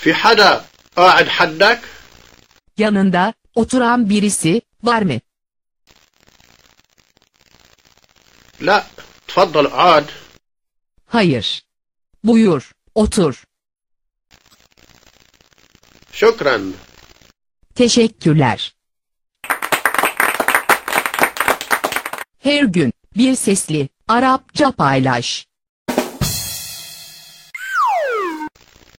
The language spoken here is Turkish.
في حدا قاعد حدك Yanında oturan birisi var mı? La, تفضل اقعد Hayır. Buyur, otur. Şükran. Teşekkürler. Her gün bir sesli Arapça paylaş.